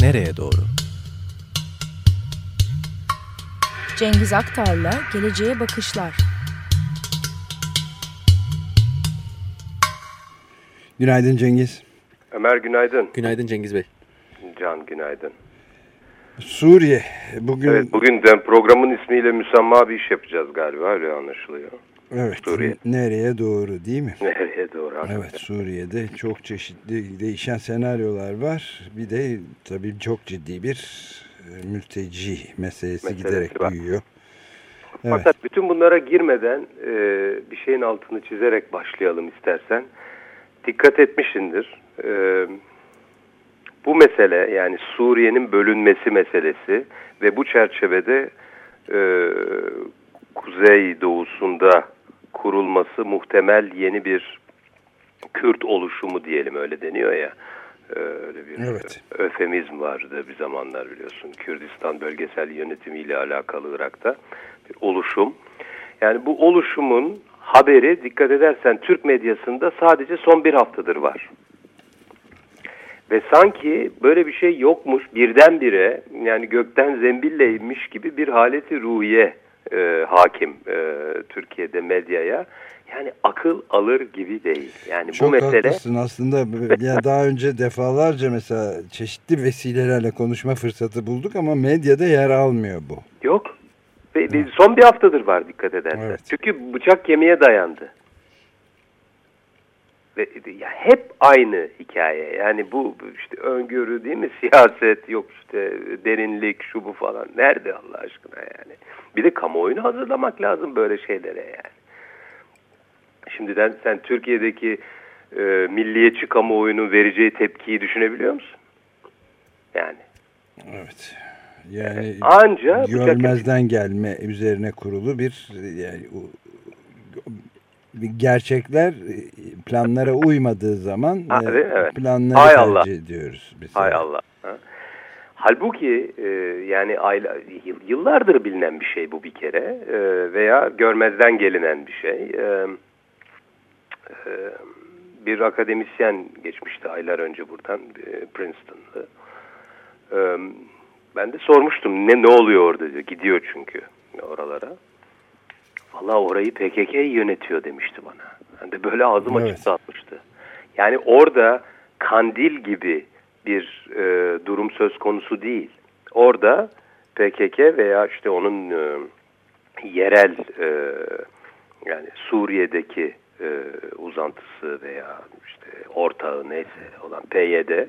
nereye doğru? Cengiz Aktar'la Geleceğe Bakışlar. Günaydın Cengiz. Ömer günaydın. Günaydın Cengiz Bey. Can günaydın. Suriye. Bugün Evet bugün de programın ismiyle müsamma bir iş yapacağız galiba öyle anlaşılıyor. Evet, Suriye. nereye doğru değil mi? Nereye doğru? hakikaten. Evet Suriye'de çok çeşitli değişen senaryolar var. Bir de tabii çok ciddi bir e, mülteci meselesi, Meselesi giderek var. büyüyor. Evet. Fakat bütün bunlara girmeden e, bir şeyin altını çizerek başlayalım istersen. Dikkat etmişsindir. E, bu mesele yani Suriye'nin bölünmesi meselesi ve bu çerçevede e, kuzey doğusunda kurulması muhtemel yeni bir Kürt oluşumu diyelim öyle deniyor ya. E, Öyle bir Evet. öfemizm vardı bir zamanlar biliyorsun. Kürdistan bölgesel yönetimiyle alakalı Irak'ta bir oluşum. Yani bu oluşumun haberi dikkat edersen Türk medyasında sadece son bir haftadır var. Ve sanki böyle bir şey yokmuş birdenbire yani gökten zembille inmiş gibi bir haleti ruhiye e, hakim e, Türkiye'de medyaya. Yani akıl alır gibi değil. Yani Çok bu mesele haklısın aslında. Yani daha önce defalarca mesela çeşitli vesilelerle konuşma fırsatı bulduk ama medyada yer almıyor bu. Yok. Ve, son bir haftadır var dikkat edersen. Evet. Çünkü bıçak kemiğe dayandı. Ve ya hep aynı hikaye. Yani bu işte öngörü değil mi? Siyaset yok işte derinlik şu bu falan. Nerede Allah aşkına yani? Bir de kamuoyunu hazırlamak lazım böyle şeylere yani. Şimdiden sen Türkiye'deki e, milliyetçi kamuoyunun vereceği tepkiyi düşünebiliyor musun? Yani. Evet. Yani Anca bıçak kemiği- görmezden gelme üzerine kurulu bir yani gerçekler e, planlara uymadığı zaman Ha, e, evet, planları Hay tercih Allah. ediyoruz biz. Hay Allah. Ha? Halbuki e, yani ayla, yıl- yıllardır bilinen bir şey bu bir kere e, veya görmezden gelinen bir şey. E, e, bir akademisyen geçmişti aylar önce buradan e, Princeton'da. E, ben de sormuştum ne ne oluyor orada diyor. Gidiyor çünkü oralara. Valla orayı PKK yönetiyor demişti bana. Ben de böyle ağzım Evet. açık atmıştı. Yani orada kandil gibi bir e, durum söz konusu değil. Orada PKK veya işte onun e, yerel e, yani Suriye'deki e, uzantısı veya işte ortağı neyse olan PYD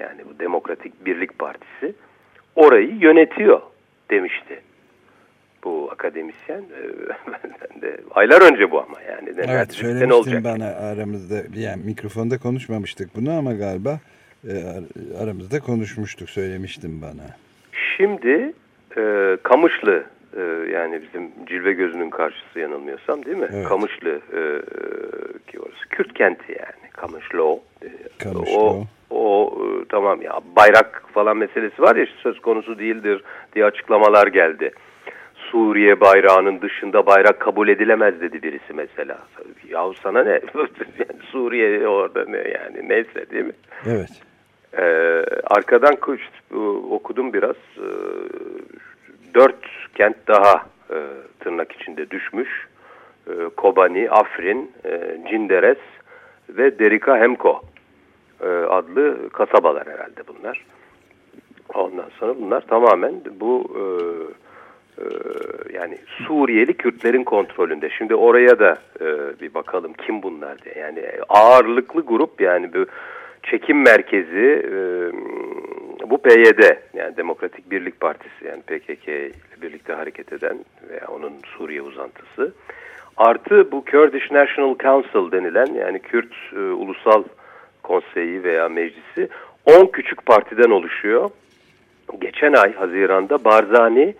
yani bu Demokratik Birlik Partisi orayı yönetiyor demişti bu akademisyen. E, de aylar önce bu ama yani. Evet söylemiştin olacak. bana aramızda yani mikrofonda konuşmamıştık bunu ama galiba e, ar- aramızda konuşmuştuk söylemiştin bana. Şimdi e, Kamışlı e, yani bizim Cilve Gözü'nün karşısı yanılmıyorsam değil mi? Evet. Kamışlı e, ki orası Kürt kenti yani Kamışlı o. E, Kamışlı o. o. O e, tamam ya bayrak falan meselesi var ya söz konusu değildir diye açıklamalar geldi. Suriye bayrağının dışında bayrak kabul edilemez dedi birisi mesela. Yahu sana ne? Suriye orada ne yani neyse değil mi? Evet. Ee, arkadan kuş, okudum biraz. Ee, dört kent daha e, tırnak içinde düşmüş. Ee, Kobani, Afrin, e, Cinderes ve Derika Hemko e, adlı kasabalar herhalde bunlar. Ondan sonra bunlar tamamen bu e, yani Suriyeli Kürtlerin kontrolünde. Şimdi oraya da e, bir bakalım kim bunlar diye. Yani ağırlıklı grup yani bu çekim merkezi e, bu PYD yani Demokratik Birlik Partisi yani PKK ile birlikte hareket eden veya onun Suriye uzantısı. Artı bu Kurdish National Council denilen yani Kürt e, Ulusal Konseyi veya Meclisi 10 küçük partiden oluşuyor. Geçen ay Haziran'da Barzani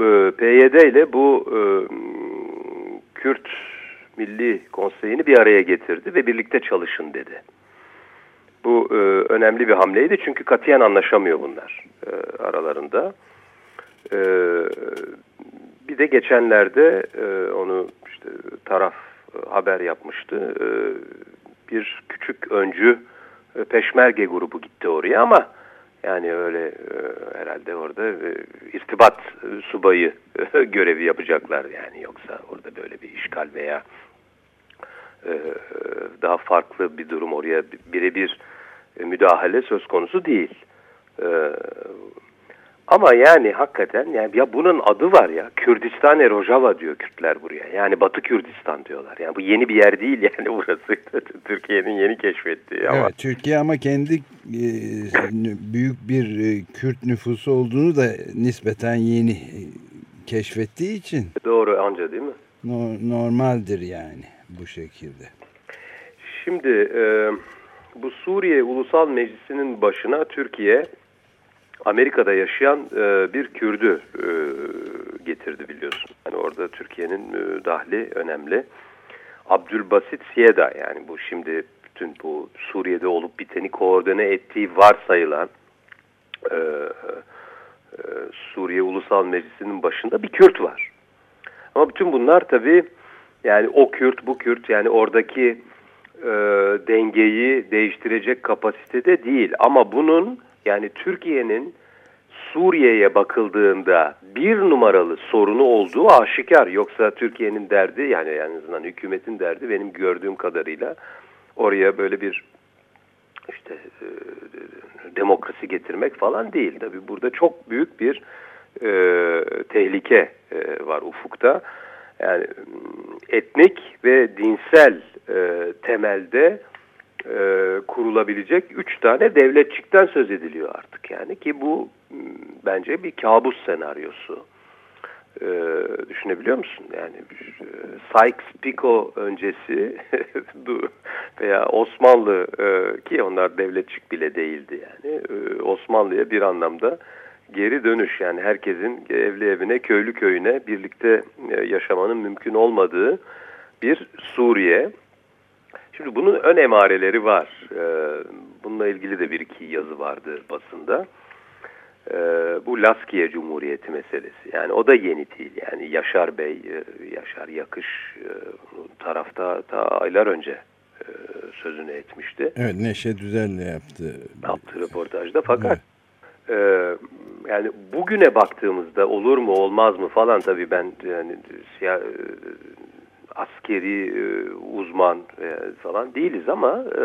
e, PYD ile bu e, Kürt Milli Konseyi'ni bir araya getirdi ve birlikte çalışın dedi. Bu e, önemli bir hamleydi çünkü katiyen anlaşamıyor bunlar e, aralarında. E, bir de geçenlerde e, onu işte taraf e, haber yapmıştı. E, bir küçük öncü e, peşmerge grubu gitti oraya ama Yani öyle e, herhalde orada e, irtibat subayı görevi yapacaklar yani yoksa orada böyle bir işgal veya e, daha farklı bir durum oraya birebir müdahale söz konusu değil. E, ama yani hakikaten yani ya bunun adı var ya Kürdistan Rojava diyor Kürtler buraya. Yani Batı Kürdistan diyorlar. Yani bu yeni bir yer değil yani burası. Türkiye'nin yeni keşfettiği ama. Evet Türkiye ama kendi e, büyük bir e, Kürt nüfusu olduğunu da nispeten yeni e, keşfettiği için. Doğru anca değil mi? No, normaldir yani bu şekilde. Şimdi e, bu Suriye Ulusal Meclisi'nin başına Türkiye Amerika'da yaşayan e, bir Kürdü e, getirdi biliyorsun. Yani orada Türkiye'nin e, dahli önemli. Abdülbasit Sieda yani bu şimdi bütün bu Suriye'de olup biteni koordine ettiği varsayılan e, e, Suriye Ulusal Meclisi'nin başında bir Kürt var. Ama bütün bunlar tabii yani o Kürt bu Kürt yani oradaki e, dengeyi değiştirecek kapasitede değil. Ama bunun yani Türkiye'nin Suriye'ye bakıldığında bir numaralı sorunu olduğu aşikar. Yoksa Türkiye'nin derdi yani en azından hükümetin derdi benim gördüğüm kadarıyla oraya böyle bir işte e, demokrasi getirmek falan değil. Tabii burada çok büyük bir e, tehlike e, var ufukta. Yani etnik ve dinsel e, temelde e, kurulabilecek üç tane devletçikten söz ediliyor artık yani ki bu bence bir kabus senaryosu. E, düşünebiliyor musun? Yani e, Sykes-Picot öncesi veya Osmanlı e, ki onlar devletçik bile değildi yani e, Osmanlı'ya bir anlamda geri dönüş yani herkesin evli evine köylü köyüne birlikte e, yaşamanın mümkün olmadığı bir Suriye Şimdi bunun ön emareleri var. Ee, bununla ilgili de bir iki yazı vardı basında. Ee, bu Laskiye Cumhuriyeti meselesi. Yani o da yeni değil. Yani Yaşar Bey, e, Yaşar Yakış e, tarafta ta aylar önce e, sözünü etmişti. Evet Neşe Düzel'le yaptı. Yaptı röportajda fakat evet. yani bugüne baktığımızda olur mu olmaz mı falan tabii ben yani siyah, askeri e, uzman e, falan değiliz ama e,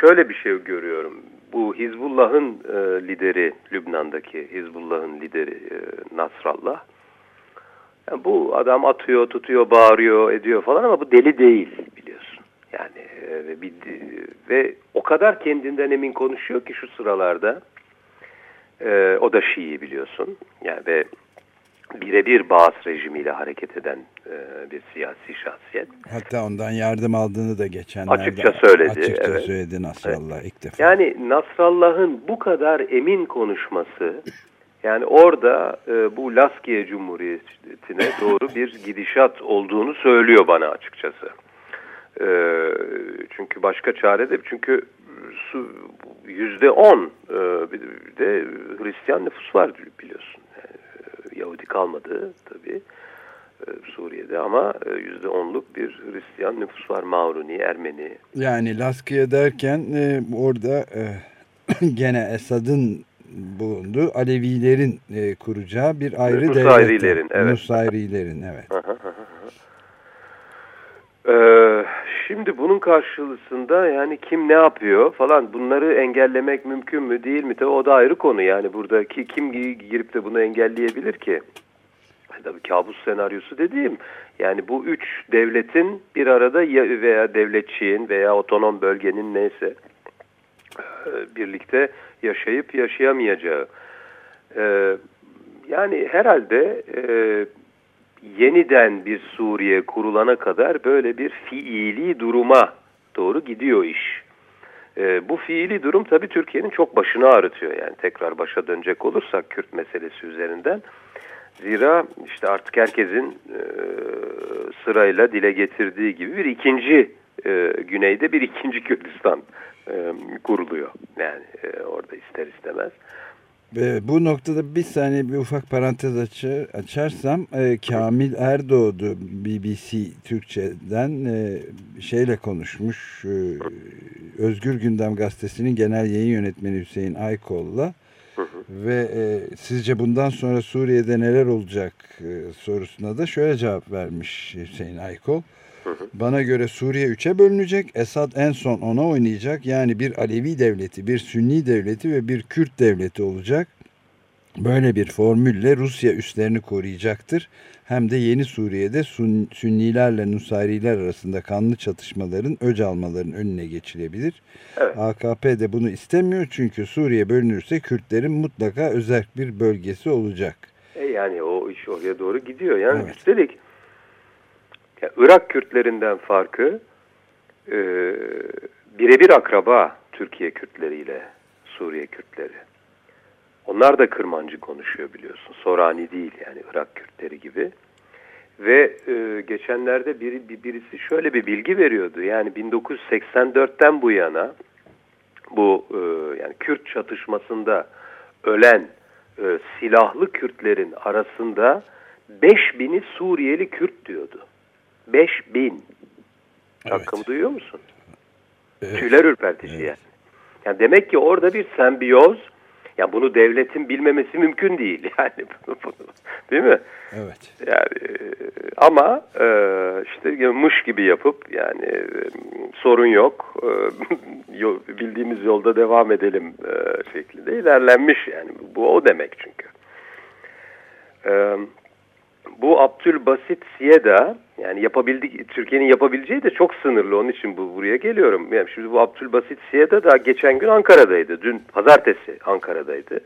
şöyle bir şey görüyorum. Bu Hizbullah'ın e, lideri, Lübnan'daki Hizbullah'ın lideri e, Nasrallah. Yani bu adam atıyor, tutuyor, bağırıyor, ediyor falan ama bu deli değil biliyorsun. Yani e, bir, ve o kadar kendinden emin konuşuyor ki şu sıralarda. E, o da Şii biliyorsun. Yani ve birebir Baas rejimiyle hareket eden e, bir siyasi şahsiyet. Hatta ondan yardım aldığını da geçenlerde açıkça söyledi. Açıkça evet. söyledi Nasrallah evet. ilk defa. Yani Nasrallah'ın bu kadar emin konuşması yani orada e, bu Laskiye Cumhuriyeti'ne doğru bir gidişat olduğunu söylüyor bana açıkçası. E, çünkü başka çare de çünkü yüzde on e, de Hristiyan nüfus var biliyorsun. Yahudi kalmadı tabii e, Suriye'de ama e, yüzde onluk bir Hristiyan nüfus var. Mavruni, Ermeni. Yani Laskiye derken e, orada e, gene Esad'ın bulunduğu Alevilerin e, kuracağı bir ayrı devlet. Nusayrilerin, evet. Nusayrilerin, evet. Ee, şimdi bunun karşılığında yani kim ne yapıyor falan bunları engellemek mümkün mü değil mi? Tabii o da ayrı konu yani buradaki kim girip de bunu engelleyebilir ki? Tabii kabus senaryosu dediğim yani bu üç devletin bir arada veya devletçiğin veya otonom bölgenin neyse e, birlikte yaşayıp yaşayamayacağı. Ee, yani herhalde e, yeniden bir Suriye kurulana kadar böyle bir fiili duruma doğru gidiyor iş. E, bu fiili durum tabii Türkiye'nin çok başını ağrıtıyor. Yani tekrar başa dönecek olursak Kürt meselesi üzerinden. Zira işte artık herkesin e, sırayla dile getirdiği gibi bir ikinci e, güneyde bir ikinci Kürdistan e, kuruluyor. Yani e, orada ister istemez. E, bu noktada bir saniye bir ufak parantez açar, açarsam e, Kamil Erdoğdu BBC Türkçe'den e, şeyle konuşmuş e, Özgür Gündem Gazetesi'nin genel yayın yönetmeni Hüseyin Aykol'la ve e, sizce bundan sonra Suriye'de neler olacak e, sorusuna da şöyle cevap vermiş Hüseyin Aykol. Bana göre Suriye üçe bölünecek. Esad en son ona oynayacak. Yani bir Alevi devleti, bir Sünni devleti ve bir Kürt devleti olacak. Böyle bir formülle Rusya üstlerini koruyacaktır. Hem de yeni Suriye'de Sun, Sünnilerle Nusayriler arasında kanlı çatışmaların öc almaların önüne geçilebilir. Evet. AKP de bunu istemiyor çünkü Suriye bölünürse Kürtlerin mutlaka özel bir bölgesi olacak. E yani o iş oraya doğru gidiyor. Yani Evet. üstelik ya Irak Kürtlerinden farkı e, birebir akraba Türkiye Kürtleriyle Suriye Kürtleri. Onlar da Kırmancı konuşuyor biliyorsun. Sorani değil yani Irak Kürtleri gibi. Ve e, geçenlerde biri, bir- birisi şöyle bir bilgi veriyordu. Yani 1984'ten bu yana bu e, yani Kürt çatışmasında ölen e, silahlı Kürtlerin arasında 5000'i Suriyeli Kürt diyordu. 5000. Rakamı duyuyor musun? Evet. Tüyler ürpertici yani. Yani demek ki orada bir sembiyoz ya bunu devletin bilmemesi mümkün değil yani bunu, bunu, değil mi? Evet. Yani e, ama e, işte mış gibi yapıp yani e, sorun yok yo- bildiğimiz yolda devam edelim şeklinde ilerlenmiş yani bu o demek çünkü. Bu Abdülbasit Siyeda yani yapabildik Türkiye'nin yapabileceği de çok sınırlı onun için bu buraya geliyorum. Yani şimdi bu Abdülbasit Siyeda da geçen gün Ankara'daydı. Dün pazartesi Ankara'daydı.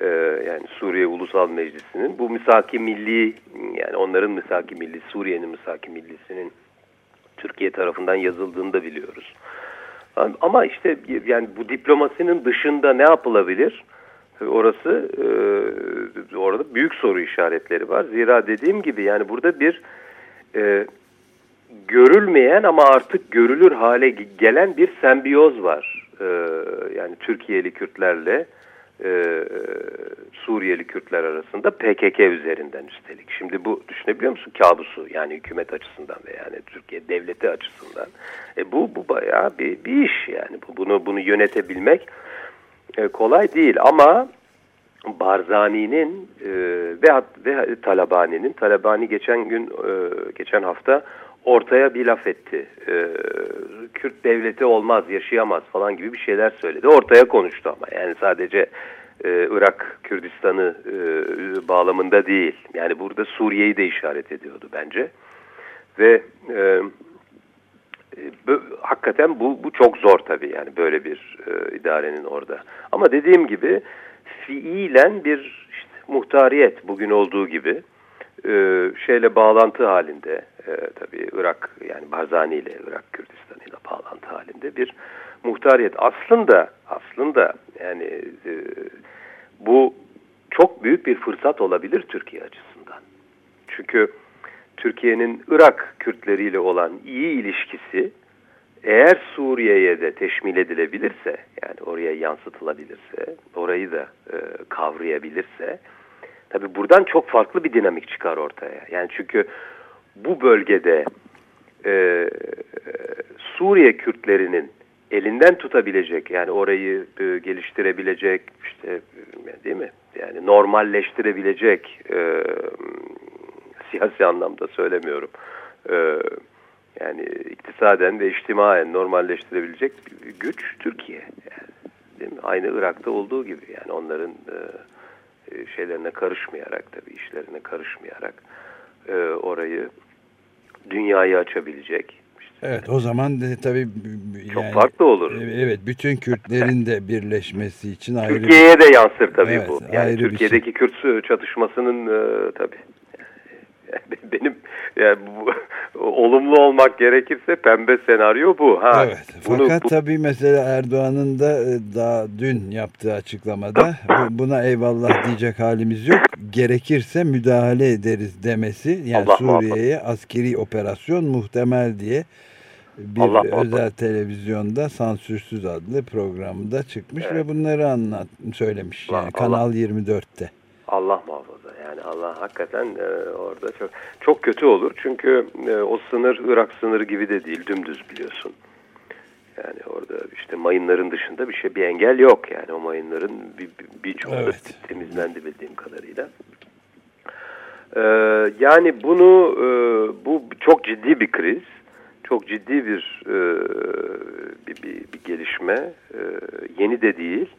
Ee, yani Suriye Ulusal Meclisi'nin bu misaki milli yani onların misaki milli Suriye'nin misaki millisinin Türkiye tarafından yazıldığını da biliyoruz. Ama işte yani bu diplomasinin dışında ne yapılabilir? Orası e, orada büyük soru işaretleri var. Zira dediğim gibi yani burada bir e, görülmeyen ama artık görülür hale gelen bir sembiyoz var. E, yani Türkiye'li Kürtlerle e, Suriyeli Kürtler arasında PKK üzerinden üstelik. Şimdi bu düşünebiliyor musun kabusu yani hükümet açısından ve yani Türkiye devleti açısından. E, bu bu bayağı bir, bir iş yani bu, bunu bunu yönetebilmek e, kolay değil ama Barzani'nin e, ve, ve Talabani'nin Talabani geçen gün e, geçen hafta ortaya bir laf etti. E, Kürt devleti olmaz, yaşayamaz falan gibi bir şeyler söyledi. Ortaya konuştu ama yani sadece e, Irak, Kürdistan'ı e, bağlamında değil. Yani burada Suriye'yi de işaret ediyordu bence. Ve e, hakikaten bu, bu çok zor tabii yani böyle bir e, idarenin orada. Ama dediğim gibi fiilen bir işte, muhtariyet bugün olduğu gibi e, şeyle bağlantı halinde e, tabii Irak yani Barzani ile Irak Kürdistan ile bağlantı halinde bir muhtariyet. Aslında aslında yani e, bu çok büyük bir fırsat olabilir Türkiye açısından. Çünkü Türkiye'nin Irak Kürtleriyle olan iyi ilişkisi eğer Suriye'ye de teşmil edilebilirse yani oraya yansıtılabilirse orayı da e, kavrayabilirse tabi buradan çok farklı bir dinamik çıkar ortaya. Yani çünkü bu bölgede e, Suriye Kürtlerinin elinden tutabilecek yani orayı e, geliştirebilecek işte e, değil mi yani normalleştirebilecek e, siyasi anlamda söylemiyorum. E, yani iktisaden ve içtimaen normalleştirebilecek bir güç Türkiye. Yani, değil mi? Aynı Irak'ta olduğu gibi yani onların e, şeylerine karışmayarak tabii işlerine karışmayarak e, orayı dünyayı açabilecek. İşte, Evet o zaman de, tabii çok yani, farklı olur. Evet bütün Kürtlerin de birleşmesi için ayrı Türkiye'ye de yansır tabii Evet, bu. Yani bir şey. Türkiye'deki Kürt çatışmasının e, tabii benim yani bu, olumlu olmak gerekirse pembe senaryo bu. Ha, Evet. bunu, Fakat bu, tabii mesela Erdoğan'ın da e, daha dün yaptığı açıklamada bu- buna eyvallah diyecek halimiz yok. Gerekirse müdahale ederiz demesi yani Allah Suriye'ye askeri operasyon muhtemel diye bir Allah özel Allah. televizyonda Sansürsüz adlı programda çıkmış Evet. ve bunları anlat söylemiş. Allah- Yani Kanal 24'te. Allah muhafaza. Yani Allah hakikaten e, orada çok çok kötü olur. Çünkü e, o sınır Irak sınırı gibi de değil. Dümdüz biliyorsun. Yani orada işte mayınların dışında bir şey bir engel yok. Yani o mayınların bir, bir, da Evet. temizlendi bildiğim kadarıyla. Ee, yani bunu e, bu çok ciddi bir kriz. Çok ciddi bir e, bir, bir, bir gelişme. E, yeni de değil.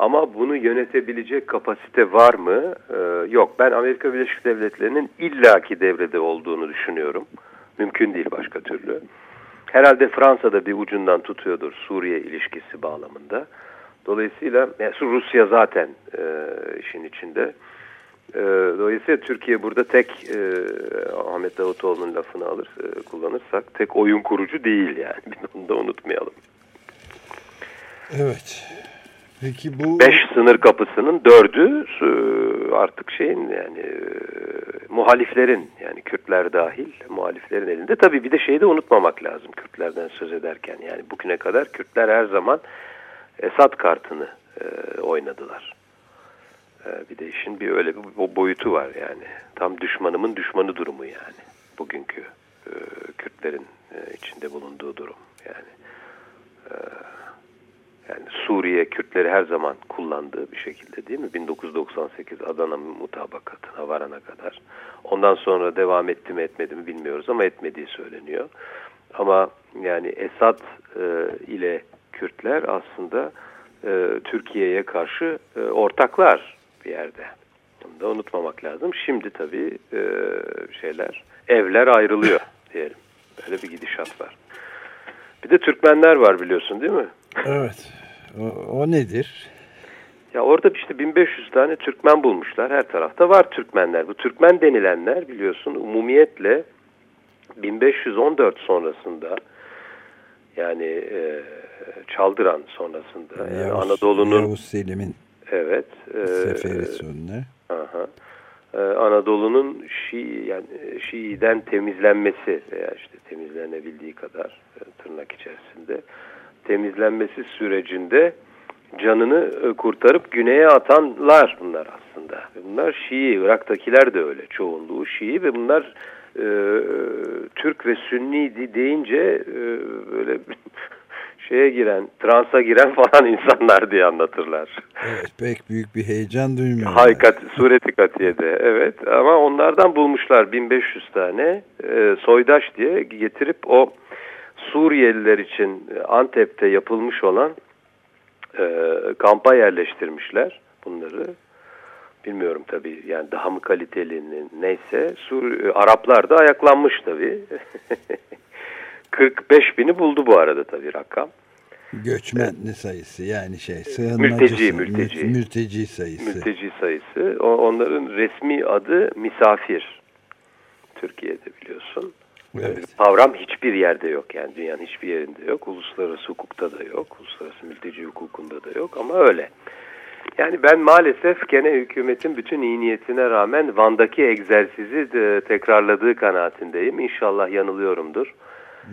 Ama bunu yönetebilecek kapasite var mı? Ee, yok. Ben Amerika Birleşik Devletleri'nin illaki devrede olduğunu düşünüyorum. Mümkün değil başka türlü. Herhalde Fransa'da bir ucundan tutuyordur Suriye ilişkisi bağlamında. Dolayısıyla yani Rusya zaten e, işin içinde. E, dolayısıyla Türkiye burada tek e, Ahmet Davutoğlu'nun lafını alır e, kullanırsak tek oyun kurucu değil yani. Bunu da unutmayalım. Evet. Peki bu Beş sınır kapısının dördü e, artık şeyin yani e, muhaliflerin yani Kürtler dahil muhaliflerin elinde. Tabii bir de şeyi de unutmamak lazım Kürtlerden söz ederken. Yani bugüne kadar Kürtler her zaman Esad kartını e, oynadılar. Bir de işin bir öyle bir boyutu var yani. Tam düşmanımın düşmanı durumu yani. Bugünkü Kürtlerin içinde bulunduğu durum yani. Yani Suriye Kürtleri her zaman kullandığı bir şekilde değil mi? 1998 Adana mutabakatına varana kadar. Ondan sonra devam etti mi etmedi mi bilmiyoruz ama etmediği söyleniyor. Ama yani Esad e, ile Kürtler aslında e, Türkiye'ye karşı e, ortaklar bir yerde. Bunu da unutmamak lazım. Şimdi tabii e, şeyler, evler ayrılıyor diyelim. Böyle bir gidişat var. Bir de Türkmenler var biliyorsun değil mi? evet. O, nedir? Ya orada işte 1500 tane Türkmen bulmuşlar. Her tarafta var Türkmenler. Bu Türkmen denilenler biliyorsun umumiyetle 1514 sonrasında yani e, Çaldıran sonrasında yani Yavuz- Anadolu'nun Yavuz Selim'in evet e, seferi sonuna. Aha. Ee, Anadolu'nun Şii yani Şii'den temizlenmesi veya işte temizlenebildiği kadar e, tırnak içerisinde temizlenmesi sürecinde canını e, kurtarıp güneye atanlar bunlar aslında. Bunlar Şii, Irak'takiler de öyle çoğunluğu Şii ve bunlar e, Türk ve Sünni de- deyince e, böyle şeye giren, transa giren falan insanlar diye anlatırlar. Evet pek büyük bir heyecan duymuyorlar. Haykat, sureti katiyede evet ama onlardan bulmuşlar 1500 tane e, soydaş diye getirip o Suriyeliler için e, Antep'te yapılmış olan e, kampa yerleştirmişler bunları. Bilmiyorum tabii yani daha mı kaliteli ne- neyse Sur e, Araplar da ayaklanmış tabii. 45 bini buldu bu arada tabii rakam. Göçmenli sayısı yani şey sığınmacı Mülteci, mülteci. mü- mülteci sayısı. Mülteci sayısı. O, onların resmi adı misafir. Türkiye'de biliyorsun. Evet. Kavram hiçbir yerde yok yani dünyanın hiçbir yerinde yok. Uluslararası hukukta da yok. Uluslararası mülteci hukukunda da yok ama öyle. Yani ben maalesef gene hükümetin bütün iyi niyetine rağmen Van'daki egzersizi de tekrarladığı kanaatindeyim. İnşallah yanılıyorumdur.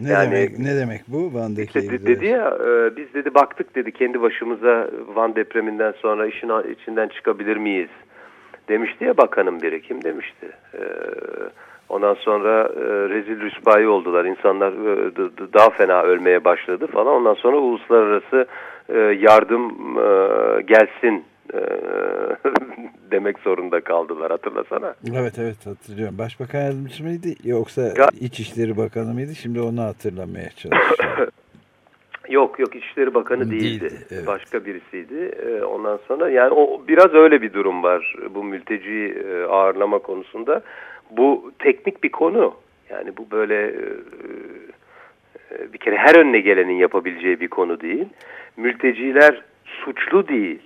Ne Yani- demek ne demek bu Van'daki İşte egzersiz? dedi ya e, biz dedi baktık dedi kendi başımıza Van depreminden sonra işin içinden çıkabilir miyiz demişti ya bakanın biri kim demişti. E, ondan sonra e, rezil rüspai oldular insanlar e, daha fena ölmeye başladı falan ondan sonra uluslararası e, yardım e, gelsin e, demek zorunda kaldılar hatırlasana. Evet evet hatırlıyorum. Başbakan yardımcısı mıydı yoksa Ya- İçişleri Bakanı mıydı? Şimdi onu hatırlamaya çalışıyorum. Yok yok İçişleri Bakanı değildi. Değildi, evet. Başka birisiydi. Ee, ondan sonra yani o biraz öyle bir durum var bu mülteci e, ağırlama konusunda. Bu teknik bir konu. Yani bu böyle e, e, bir kere her önüne gelenin yapabileceği bir konu değil. Mülteciler suçlu değil.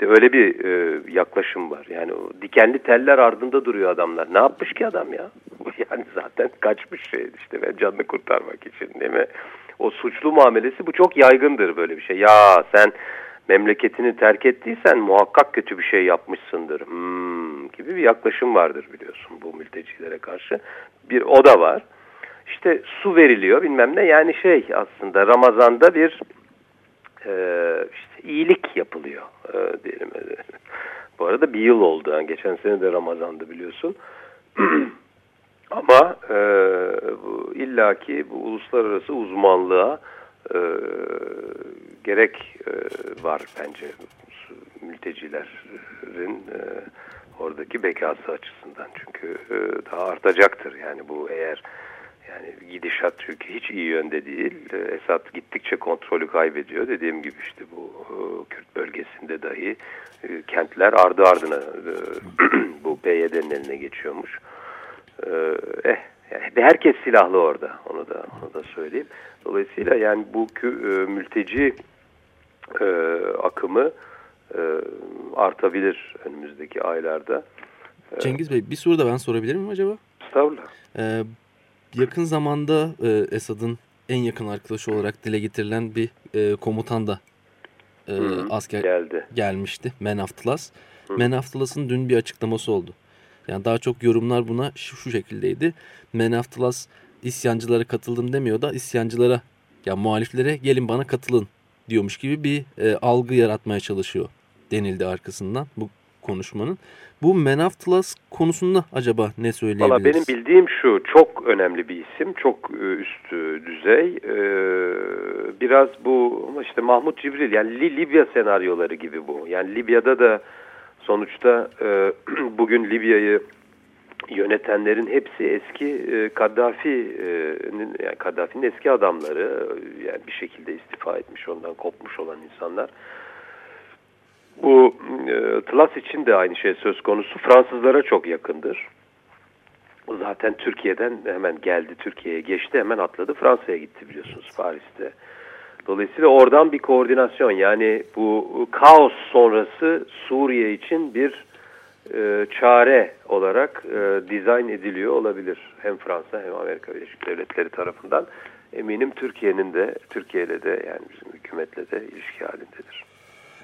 De öyle bir e, yaklaşım var. Yani o dikenli teller ardında duruyor adamlar. Ne yapmış ki adam ya? Yani zaten kaçmış şey işte ve canını kurtarmak için değil mi? O suçlu muamelesi bu çok yaygındır böyle bir şey. Ya sen memleketini terk ettiysen muhakkak kötü bir şey yapmışsındır. Hmm, gibi bir yaklaşım vardır biliyorsun bu mültecilere karşı. Bir o da var. işte su veriliyor bilmem ne yani şey aslında Ramazan'da bir e, işte iyilik yapılıyor e, diyelim. Bu arada bir yıl oldu. Yani geçen sene de Ramazan'dı biliyorsun. Ama e, bu, illaki bu uluslararası uzmanlığa e, gerek e, var bence mültecilerin e, oradaki bekası açısından. Çünkü e, daha artacaktır. Yani bu eğer yani gidişat çünkü hiç iyi yönde değil. E, Esad gittikçe kontrolü kaybediyor. Dediğim gibi işte bu e, Kürt bölgesinde dahi e, kentler ardı ardına bu PYD'nin eline geçiyormuş. Eh yani herkes silahlı orada. Onu da onu da söyleyeyim. Dolayısıyla yani bu e, mülteci e, akımı e, artabilir önümüzdeki aylarda. E, Cengiz Bey bir soru da ben sorabilir miyim acaba? Estağfurullah. Ee, yakın zamanda e, Esad'ın en yakın arkadaşı olarak dile getirilen bir e, komutan da e, Hı, asker geldi. gelmişti. Men Aftılas. Men Aftılas'ın dün bir açıklaması oldu. Yani daha çok yorumlar buna şu, şu şekildeydi. Men Aftılas isyancılara katıldım demiyor da isyancılara ya yani muhaliflere gelin bana katılın diyormuş gibi bir e, algı yaratmaya çalışıyor denildi arkasından bu konuşmanın. Bu Menaftilas konusunda acaba ne söyleyebiliriz? Valla benim bildiğim şu çok önemli bir isim çok e, üst düzey ee, biraz bu işte Mahmut Cibril yani Libya senaryoları gibi bu yani Libya'da da sonuçta e, bugün Libya'yı yönetenlerin hepsi eski e, Kaddafi'nin yani Kaddafi'nin eski adamları yani bir şekilde istifa etmiş ondan kopmuş olan insanlar. Bu e, Tlas için de aynı şey söz konusu. Fransızlara çok yakındır. Zaten Türkiye'den hemen geldi, Türkiye'ye geçti, hemen atladı. Fransa'ya gitti biliyorsunuz Paris'te. Dolayısıyla oradan bir koordinasyon yani bu kaos sonrası Suriye için bir e, çare olarak e, dizayn ediliyor olabilir. Hem Fransa hem Amerika Birleşik Devletleri tarafından. Eminim Türkiye'nin de, Türkiye de yani bizim hükümetle de ilişki halindedir.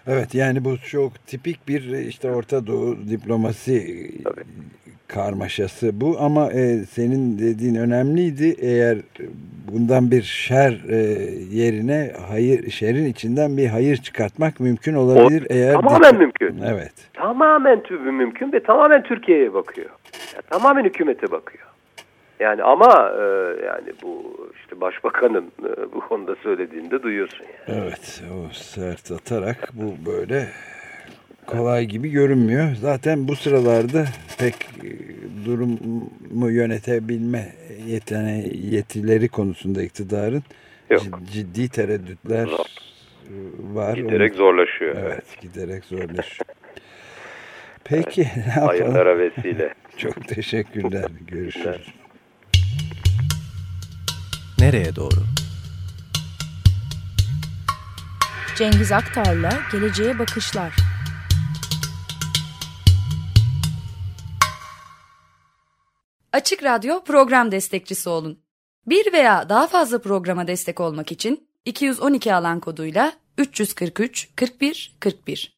Evet yani bu çok tipik bir işte Orta Doğu diplomasi Tabii. karmaşası bu ama e, senin dediğin önemliydi. Eğer bundan bir şer e, yerine hayır şerin içinden bir hayır çıkartmak mümkün olabilir. O, eğer tamamen mümkün. Evet. Tamamen mümkün ve tamamen Türkiye'ye bakıyor. Yani tamamen hükümete bakıyor. Yani ama e, yani bu işte başbakanın e, bu konuda söylediğinde duyuyorsun yani. Evet o sert atarak bu böyle kolay gibi görünmüyor. Zaten bu sıralarda pek e, durumu yönetebilme yetene, yetileri konusunda iktidarın Yok. ciddi tereddütler Zor. var. Giderek Onu, zorlaşıyor. Evet, evet giderek zorlaşıyor. Peki evet? Hayırlara vesile. Çok teşekkürler. Görüşürüz. Nereye doğru? Cengiz Aktar'la Geleceğe Bakışlar. Açık Radyo program destekçisi olun. Bir veya daha fazla programa destek olmak için 212 alan koduyla 343 41 41